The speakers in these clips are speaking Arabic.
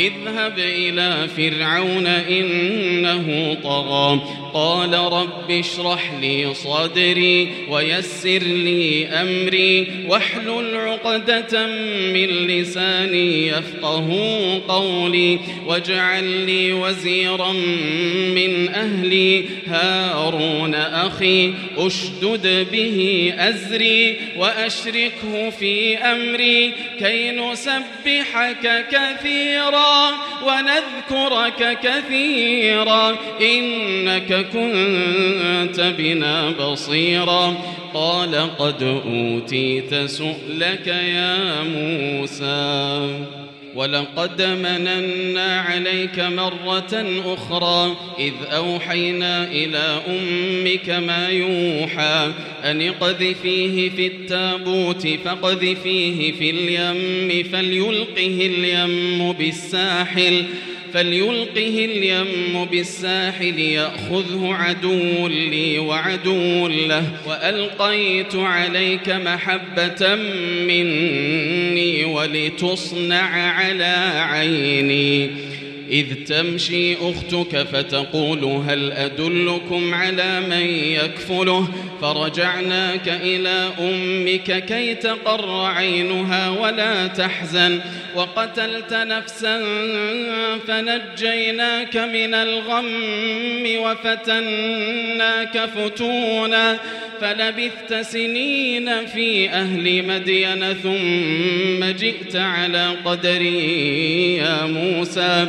اذهب إلى فرعون إنه طغى. قال رب اشرح لي صدري ويسر لي أمري واحلل عقدة من لساني يفقه قولي واجعل لي وزيرا من أهلي. هارون أخي أشدد به أزري وأشركه في أمري. كي نسبحك كثيرا ونذكرك كثيرا إنك كنت بنا بصيرا قال قد أوتيت سؤلك يا موسى ولقد مننا عليك مرة أخرى إذ أوحينا إلى أمك ما يوحى أن اقذفيه في التابوت فاقذفيه في اليم فليلقه اليم بالساحل فليلقه اليم بالساحل يأخذه عدو لي وعدو له وألقيت عليك محبة مني ولتصنع على عيني إذ تمشي أختك فتقول هل أدلكم على من يكفله؟ فرجعناك إلى أمك كي تقر عينها ولا تحزن. وقتلت نفسا فنجيناك من الغم وفتناك فتونا. فلبثت سنين في أهل مدين ثم جئت على قدري يا موسى.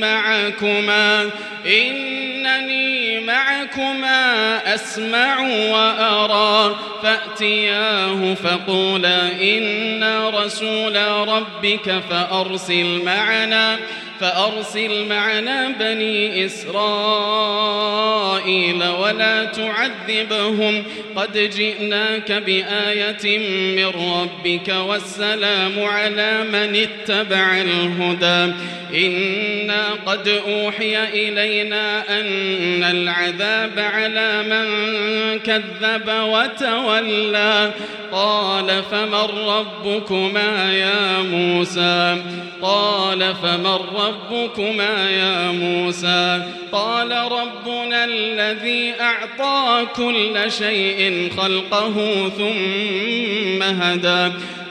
معكما إنني معكما أسمع وأرى. فأتياه فقولا إنا رسول ربك فأرسل معنا فأرسل معنا بني إسرائيل ولا تعذبهم. قد جئناك بآية من ربك والسلام على من اتبع الهدى. إنا قد أوحي إلينا أن العذاب على من كذب وتولى. قال فمن ربكما يا موسى؟ قال فمن ربكما يا موسى؟ قال ربنا الذي أعطى كل شيء خلقه ثم هدى.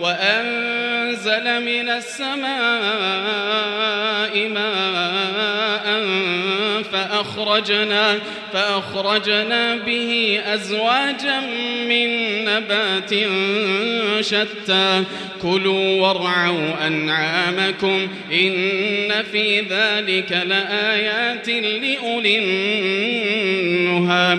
وأنزل من السماء ماء فأخرجنا فأخرجنا به أزواجا من نبات شتى. كلوا وارعوا أنعامكم إن في ذلك لآيات لأولي النهى.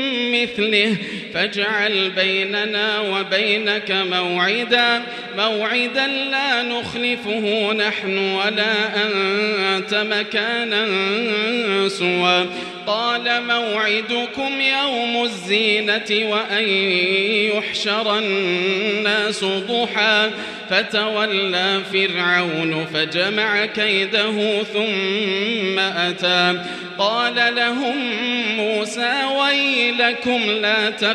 مثله فاجعل بيننا وبينك موعدا موعدا لا نخلفه نحن ولا أنت مكانا سوى. قال موعدكم يوم الزينة وأن يحشر الناس ضحى. فتولى فرعون فجمع كيده ثم أتى. قال لهم موسى ويلكم لا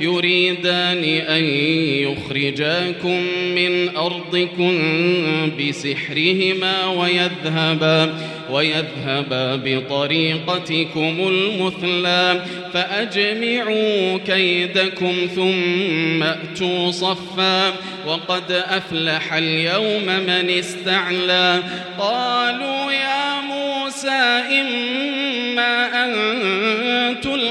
يريدان أن يخرجاكم من أرضكم بسحرهما ويذهبا ويذهبا بطريقتكم المثلى فأجمعوا كيدكم ثم أتوا صفا وقد أفلح اليوم من استعلى قالوا يا موسى إما أن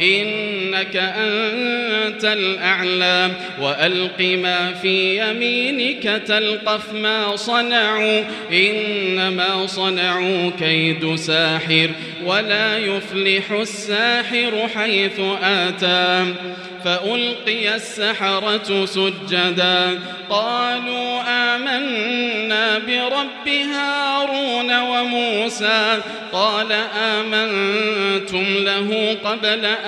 إنك أنت الأعلى. وألق ما في يمينك تلقف ما صنعوا. إنما صنعوا كيد ساحر ولا يفلح الساحر حيث آتى. فألقي السحرة سجدا. قالوا آمنا برب هارون وموسى. قال آمنتم له قبل أن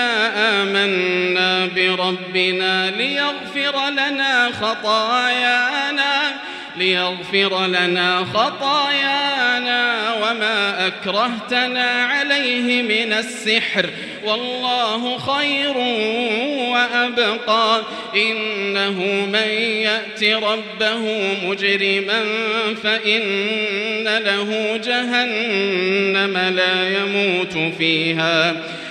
إنا آمنا بربنا ليغفر لنا خطايانا ليغفر لنا خطايانا وما أكرهتنا عليه من السحر. والله خير وأبقى. إنه من يأت ربه مجرما فإن له جهنم لا يموت فيها.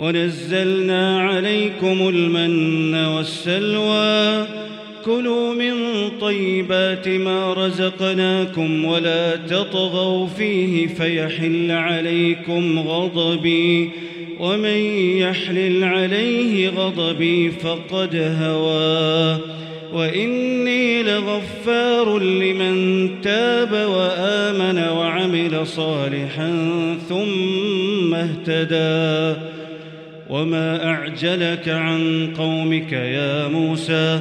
ونزلنا عليكم المن والسلوى. كلوا من طيبات ما رزقناكم ولا تطغوا فيه فيحل عليكم غضبي. ومن يحلل عليه غضبي فقد هوى. وإني لغفار لمن تاب وآمن وعمل صالحا ثم اهتدى. وما أعجلك عن قومك يا موسى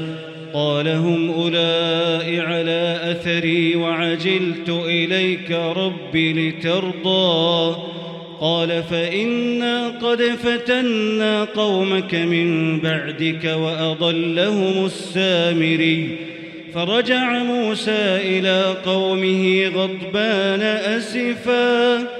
قال هم أولئك على أثري وعجلت إليك رب لترضى قال فإنا قد فتنا قومك من بعدك وأضلهم السامري فرجع موسى إلى قومه غضبان أسفاً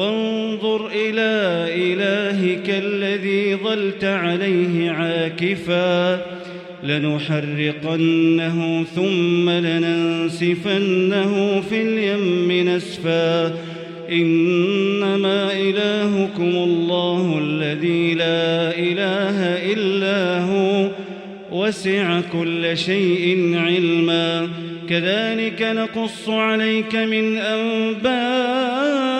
وانظر إلى إلهك الذي ظلت عليه عاكفا لنحرقنه ثم لننسفنه في اليم نسفا إنما إلهكم الله الذي لا إله إلا هو وسع كل شيء علما كذلك نقص عليك من أنباء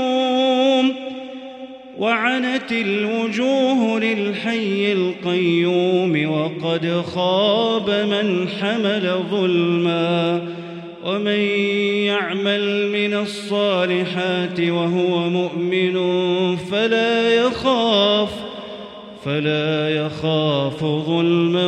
وعنت الوجوه للحي القيوم وقد خاب من حمل ظلما ومن يعمل من الصالحات وهو مؤمن فلا يخاف فلا يخاف ظلما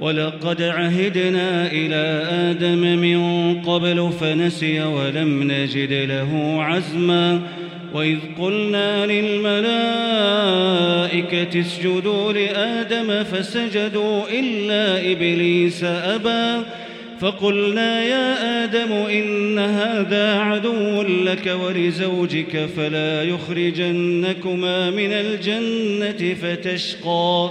ولقد عهدنا إلى آدم من قبل فنسي ولم نجد له عزماً وإذ قلنا للملائكة اسجدوا لآدم فسجدوا إلا إبليس أبى فقلنا يا آدم إن هذا عدو لك ولزوجك فلا يخرجنكما من الجنة فتشقى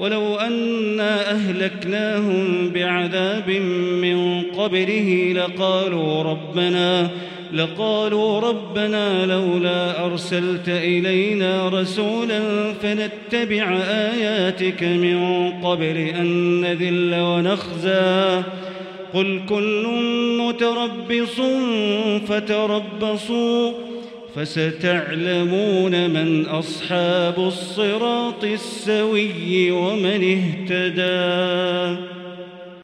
ولو أنا أهلكناهم بعذاب من قبله لقالوا ربنا لقالوا ربنا لولا أرسلت إلينا رسولا فنتبع آياتك من قبل أن نذل ونخزى. قل كل متربص فتربصوا فستعلمون من أصحاب الصراط السوي ومن اهتدى